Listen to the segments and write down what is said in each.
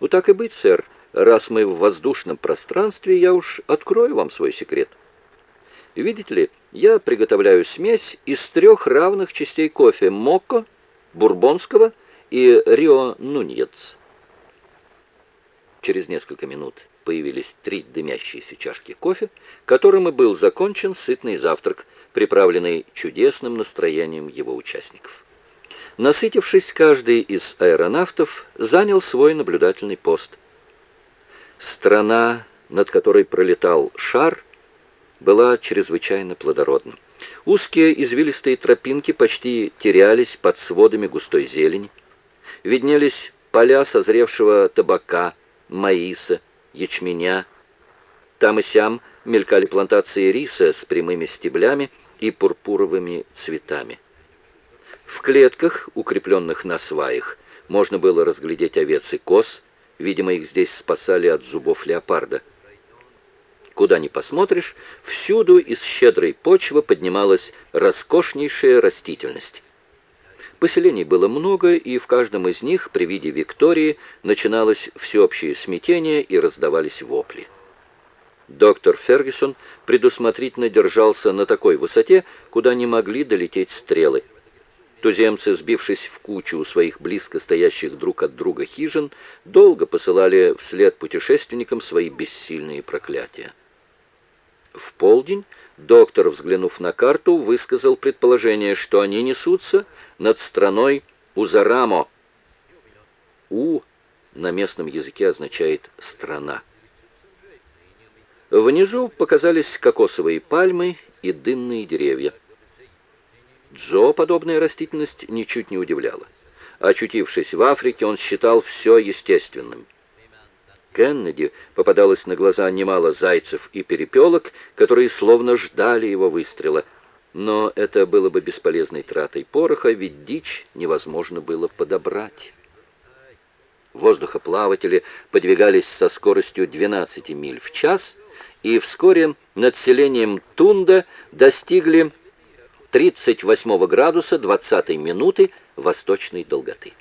Ну так и быть, сэр. Раз мы в воздушном пространстве, я уж открою вам свой секрет. Видите ли, я приготовляю смесь из трех равных частей кофе Мокко, Бурбонского и Рио Нуньец. Через несколько минут появились три дымящиеся чашки кофе, которым и был закончен сытный завтрак, приправленный чудесным настроением его участников. Насытившись, каждый из аэронавтов занял свой наблюдательный пост. Страна, над которой пролетал шар, была чрезвычайно плодородна. Узкие извилистые тропинки почти терялись под сводами густой зелени. Виднелись поля созревшего табака, маиса, ячменя. Там и сям мелькали плантации риса с прямыми стеблями и пурпуровыми цветами. В клетках, укрепленных на сваях, можно было разглядеть овец и коз, видимо, их здесь спасали от зубов леопарда. Куда ни посмотришь, всюду из щедрой почвы поднималась роскошнейшая растительность. Поселений было много, и в каждом из них при виде Виктории начиналось всеобщее смятение и раздавались вопли. Доктор Фергюсон предусмотрительно держался на такой высоте, куда не могли долететь стрелы. Туземцы, сбившись в кучу у своих близко стоящих друг от друга хижин, долго посылали вслед путешественникам свои бессильные проклятия. В полдень доктор, взглянув на карту, высказал предположение, что они несутся над страной Узарамо. У на местном языке означает «страна». Внизу показались кокосовые пальмы и дынные деревья. Джо подобная растительность ничуть не удивляла. Очутившись в Африке, он считал все естественным. Кеннеди попадалось на глаза немало зайцев и перепелок, которые словно ждали его выстрела — но это было бы бесполезной тратой пороха, ведь дичь невозможно было подобрать. Воздухоплаватели подвигались со скоростью 12 миль в час, и вскоре над селением Тунда достигли 38 градуса 20 минуты восточной долготы.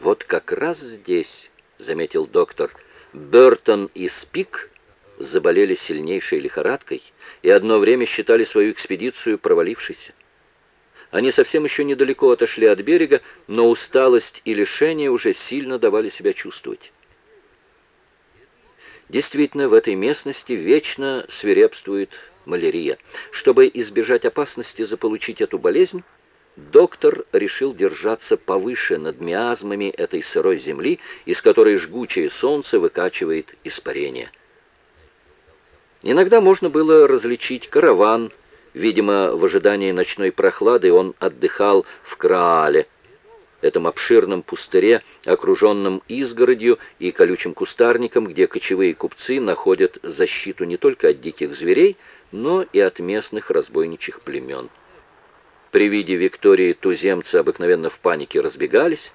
«Вот как раз здесь», — заметил доктор, — «Бертон и Спик заболели сильнейшей лихорадкой и одно время считали свою экспедицию провалившейся. Они совсем еще недалеко отошли от берега, но усталость и лишение уже сильно давали себя чувствовать. Действительно, в этой местности вечно свирепствует малярия. Чтобы избежать опасности заполучить эту болезнь, доктор решил держаться повыше над миазмами этой сырой земли, из которой жгучее солнце выкачивает испарение. Иногда можно было различить караван. Видимо, в ожидании ночной прохлады он отдыхал в Краале, этом обширном пустыре, окруженном изгородью и колючим кустарником, где кочевые купцы находят защиту не только от диких зверей, но и от местных разбойничьих племен. При виде Виктории туземцы обыкновенно в панике разбегались.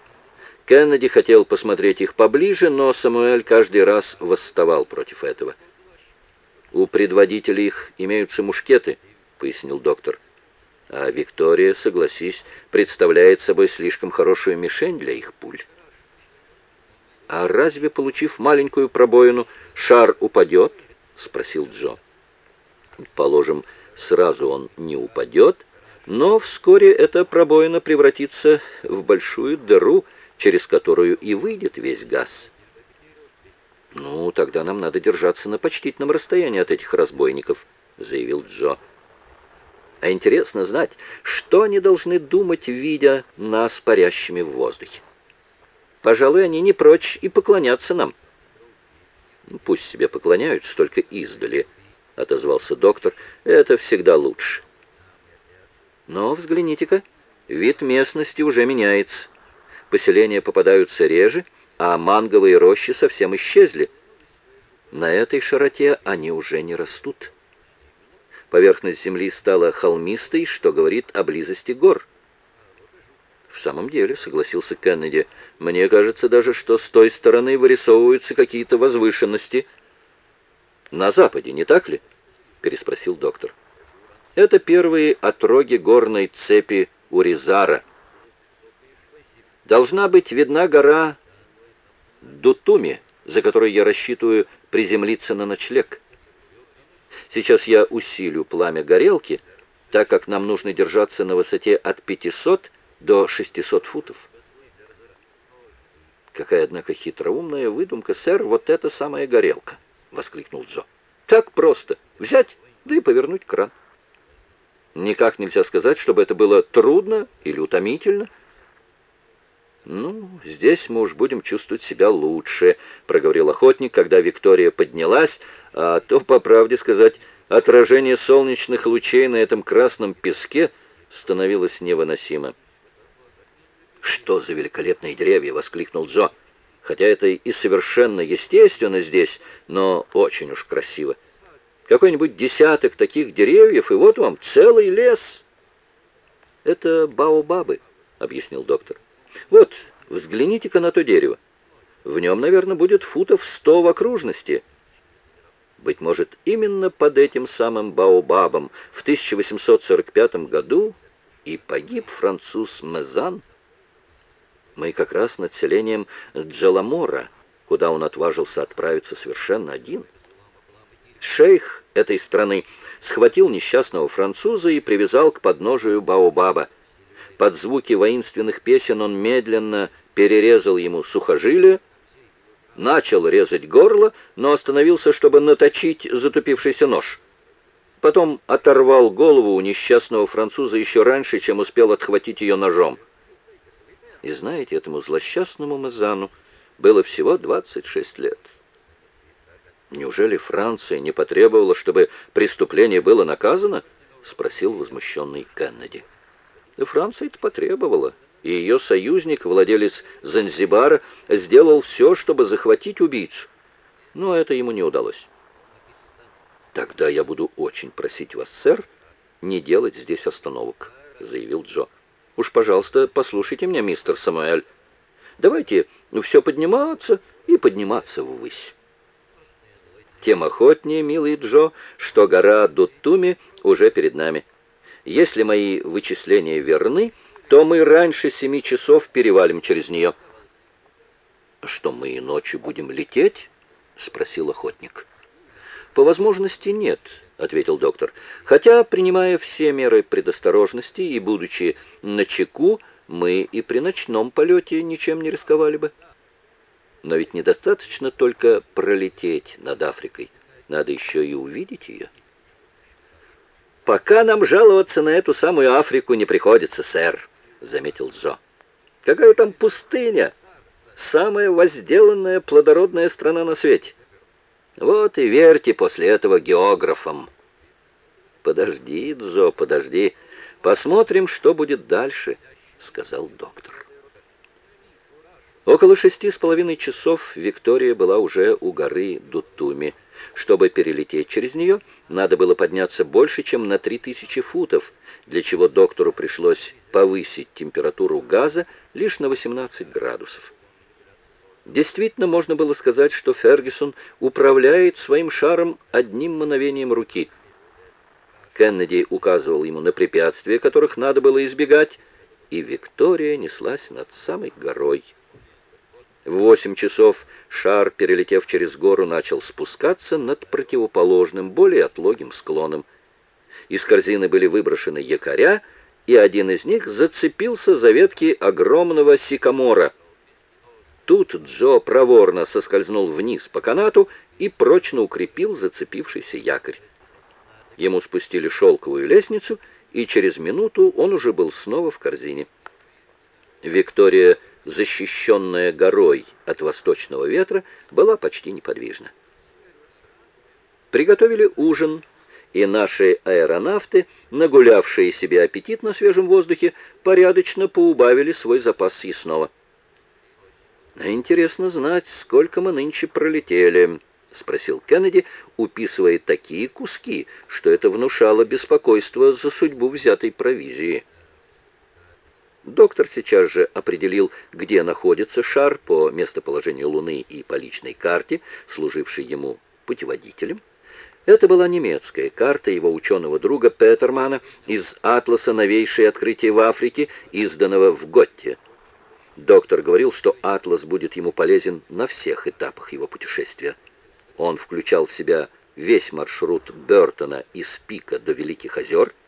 Кеннеди хотел посмотреть их поближе, но Самуэль каждый раз восставал против этого. «У предводителей их имеются мушкеты», — пояснил доктор. «А Виктория, согласись, представляет собой слишком хорошую мишень для их пуль». «А разве, получив маленькую пробоину, шар упадет?» — спросил Джо. «Положим, сразу он не упадет, но вскоре эта пробоина превратится в большую дыру, через которую и выйдет весь газ». «Ну, тогда нам надо держаться на почтительном расстоянии от этих разбойников», — заявил Джо. «А интересно знать, что они должны думать, видя нас парящими в воздухе. Пожалуй, они не прочь и поклоняться нам». «Ну, «Пусть себе поклоняются, только издали», — отозвался доктор. «Это всегда лучше». «Но взгляните-ка, вид местности уже меняется. Поселения попадаются реже, — а манговые рощи совсем исчезли. На этой широте они уже не растут. Поверхность земли стала холмистой, что говорит о близости гор. В самом деле, согласился Кеннеди, мне кажется даже, что с той стороны вырисовываются какие-то возвышенности. На западе, не так ли? переспросил доктор. Это первые отроги горной цепи Уризара. Должна быть видна гора Дутуми, за которой я рассчитываю приземлиться на ночлег. Сейчас я усилю пламя горелки, так как нам нужно держаться на высоте от 500 до 600 футов. «Какая, однако, хитроумная выдумка, сэр, вот эта самая горелка!» — воскликнул Джо. «Так просто. Взять, да и повернуть кран». Никак нельзя сказать, чтобы это было трудно или утомительно. «Ну, здесь мы уж будем чувствовать себя лучше», — проговорил охотник, когда Виктория поднялась, а то, по правде сказать, отражение солнечных лучей на этом красном песке становилось невыносимо. «Что за великолепные деревья!» — воскликнул Джо. «Хотя это и совершенно естественно здесь, но очень уж красиво. Какой-нибудь десяток таких деревьев, и вот вам целый лес!» «Это баобабы», — объяснил доктор. «Вот, взгляните-ка на то дерево. В нем, наверное, будет футов сто в окружности». Быть может, именно под этим самым баобабом в 1845 году и погиб француз Мезан, мы как раз над селением Джаламора, куда он отважился отправиться совершенно один. Шейх этой страны схватил несчастного француза и привязал к подножию Баобаба. Под звуки воинственных песен он медленно перерезал ему сухожилие, начал резать горло, но остановился, чтобы наточить затупившийся нож. Потом оторвал голову у несчастного француза еще раньше, чем успел отхватить ее ножом. И знаете, этому злосчастному Мазану было всего 26 лет. Неужели Франция не потребовала, чтобы преступление было наказано? Спросил возмущенный Кеннеди. Франция это потребовала, и ее союзник, владелец Занзибара, сделал все, чтобы захватить убийцу. Но это ему не удалось. «Тогда я буду очень просить вас, сэр, не делать здесь остановок», — заявил Джо. Уж, пожалуйста, послушайте меня, мистер Самуэль. Давайте все подниматься и подниматься ввысь. Тем охотнее, милый Джо, что гора Дуттуми уже перед нами. Если мои вычисления верны, то мы раньше семи часов перевалим через нее. «Что мы и ночью будем лететь?» — спросил охотник. «По возможности нет», ответил доктор. «Хотя, принимая все меры предосторожности и будучи на чеку, мы и при ночном полете ничем не рисковали бы. Но ведь недостаточно только пролететь над Африкой, надо еще и увидеть ее». «Пока нам жаловаться на эту самую Африку не приходится, сэр», — заметил Джо. «Какая там пустыня! Самая возделанная плодородная страна на свете. Вот и верьте после этого географам. Подожди, Дзо, подожди. Посмотрим, что будет дальше, сказал доктор. Около шести с половиной часов Виктория была уже у горы Дутуми. Чтобы перелететь через нее, надо было подняться больше, чем на три тысячи футов, для чего доктору пришлось повысить температуру газа лишь на 18 градусов. Действительно, можно было сказать, что Фергюсон управляет своим шаром одним мановением руки. Кеннеди указывал ему на препятствия, которых надо было избегать, и Виктория неслась над самой горой. В восемь часов шар, перелетев через гору, начал спускаться над противоположным, более отлогим склоном. Из корзины были выброшены якоря, и один из них зацепился за ветки огромного сикамора — Тут Джо проворно соскользнул вниз по канату и прочно укрепил зацепившийся якорь. Ему спустили шелковую лестницу, и через минуту он уже был снова в корзине. Виктория, защищенная горой от восточного ветра, была почти неподвижна. Приготовили ужин, и наши аэронавты, нагулявшие себе аппетит на свежем воздухе, порядочно поубавили свой запас съестного. «Интересно знать, сколько мы нынче пролетели», — спросил Кеннеди, уписывая такие куски, что это внушало беспокойство за судьбу взятой провизии. Доктор сейчас же определил, где находится шар по местоположению Луны и по личной карте, служившей ему путеводителем. Это была немецкая карта его ученого друга Петермана из «Атласа новейшие открытия в Африке», изданного в Готте. Доктор говорил, что «Атлас» будет ему полезен на всех этапах его путешествия. Он включал в себя весь маршрут Бертона из Пика до Великих озер –